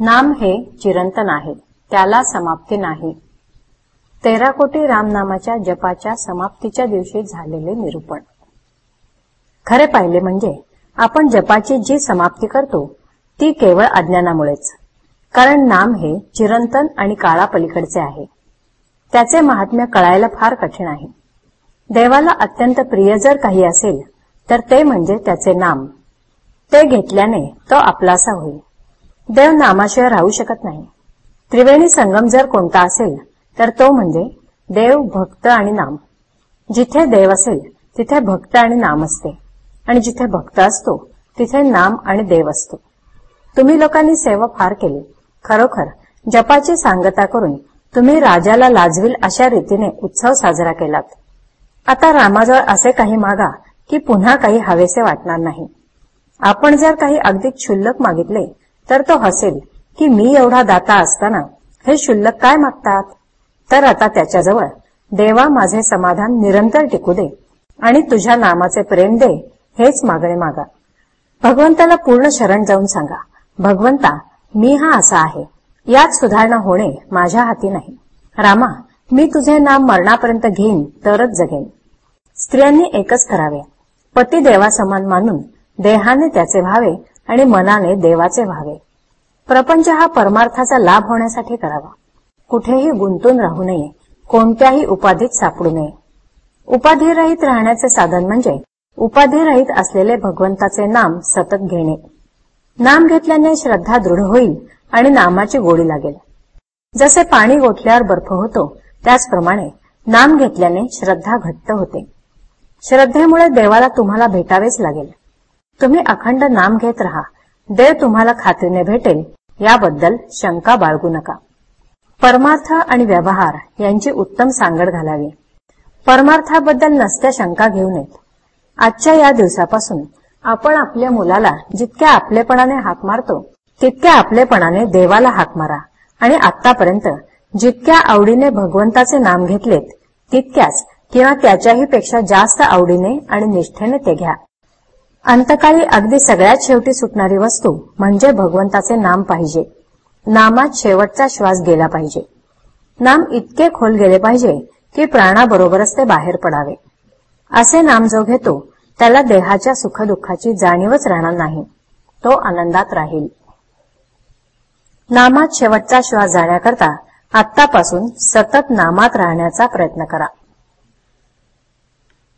नाम हे चिरंतन आहे. त्याला समाप्ती नाही. तेरा कोटी रामनामाच्या जपाच्या समाप्तीच्या दिवशी झालेले निरूपण. खरे पाहिले म्हणजे आपण जपाची जी समाप्ती करतो ती केवळ अज्ञानामुळेच. कारण नाम हे चिरंतन आणि काळापलीकडचे आहे. त्याचे महात्म्य कळायला फार कठीण आहे. देवाला अत्यंत प्रिय जर काही असेल तर ते म्हणजे त्याचे नाम. ते घेतल्याने तो आपलासा होईल. देव नामाशिवाय राहू शकत नाही. त्रिवेणी संगम जर कोणता असेल तर तो म्हणजे देव भक्त आणि नाम. जिथे देव असेल तिथे भक्त आणि नाम असते. आणि जिथे भक्त असतो तिथे नाम आणि देव असतो. तुम्ही लोकांनी सेवा फार केली. खरोखर जपाची सांगता करून तुम्ही राजाला लाजविल अशा रीतीने उत्सव साजरा केलात. आता रामाजवळ असे काही मागा की पुन्हा काही हवेसे वाटणार नाही. आपण जर काही अगदी क्षुल्लक मागितले तर तो हसेल की मी एवढा दाता असताना हे शुल्लक काय मागतात? तर आता त्याच्याजवळ देवा माझे समाधान निरंतर टिकू दे आणि तुझ्या नामाचे प्रेम दे हेच मागणे मागा. भगवंताला पूर्ण शरण जाऊन सांगा भगवंता मी हा असा आहे. यात सुधारणा होणे माझ्या हाती नाही. रामा मी तुझे नाम मरणापर्यंत घेईन तरच जगेन. स्त्रियांनी एकच करावे. पती देवासमान मानून देहाने त्याचे व्हावे आणि मनाने देवाचे व्हावे. प्रपंच हा परमार्थाचा लाभ होण्यासाठी करावा. कुठेही गुंतून राहू नये. कोणत्याही उपाधीत सापडू नये. उपाधीरहित राहण्याचे साधन म्हणजे उपाधीरहित असलेले भगवंताचे नाम सतत घेणे. नाम घेतल्याने श्रद्धा दृढ होईल आणि नामाची गोडी लागेल. जसे पाणी गोठल्यावर बर्फ होतो त्याचप्रमाणे नाम घेतल्याने श्रद्धा घट्ट होते. श्रद्धेमुळे देवाला तुम्हाला भेटावेच लागेल. तुम्ही अखंड नाम घेत राहा. देव तुम्हाला खात्रीने भेटेल याबद्दल शंका बाळगू नका. परमार्थ आणि व्यवहार यांची उत्तम सांगड घालावी. परमार्थाबद्दल नसत्या शंका घेऊ नयेत. आजच्या या दिवसापासून आपण आपल्या मुलाला जितक्या आपलेपणाने हाक मारतो तितक्या आपलेपणाने देवाला हाक मारा आणि आतापर्यंत जितक्या आवडीने भगवंताचे नाम घेतलेत तितक्याच किंवा त्याच्याही पेक्षा जास्त आवडीने आणि निष्ठेने ते घ्या. अंतकाळी अगदी सगळ्यात शेवटी सुटणारी वस्तू म्हणजे भगवंताचे नाम पाहिजे. नामात शेवटचा श्वास गेला पाहिजे. नाम इतके खोल गेले पाहिजे की प्राणाबरोबरच ते बाहेर पडावे. असे नाम जो घेतो त्याला देहाच्या सुखदुःखाची जाणीवच राहणार नाही. तो आनंदात राहील. नामात शेवटचा श्वास जाण्याकरता आत्तापासून सतत नामात राहण्याचा प्रयत्न करा.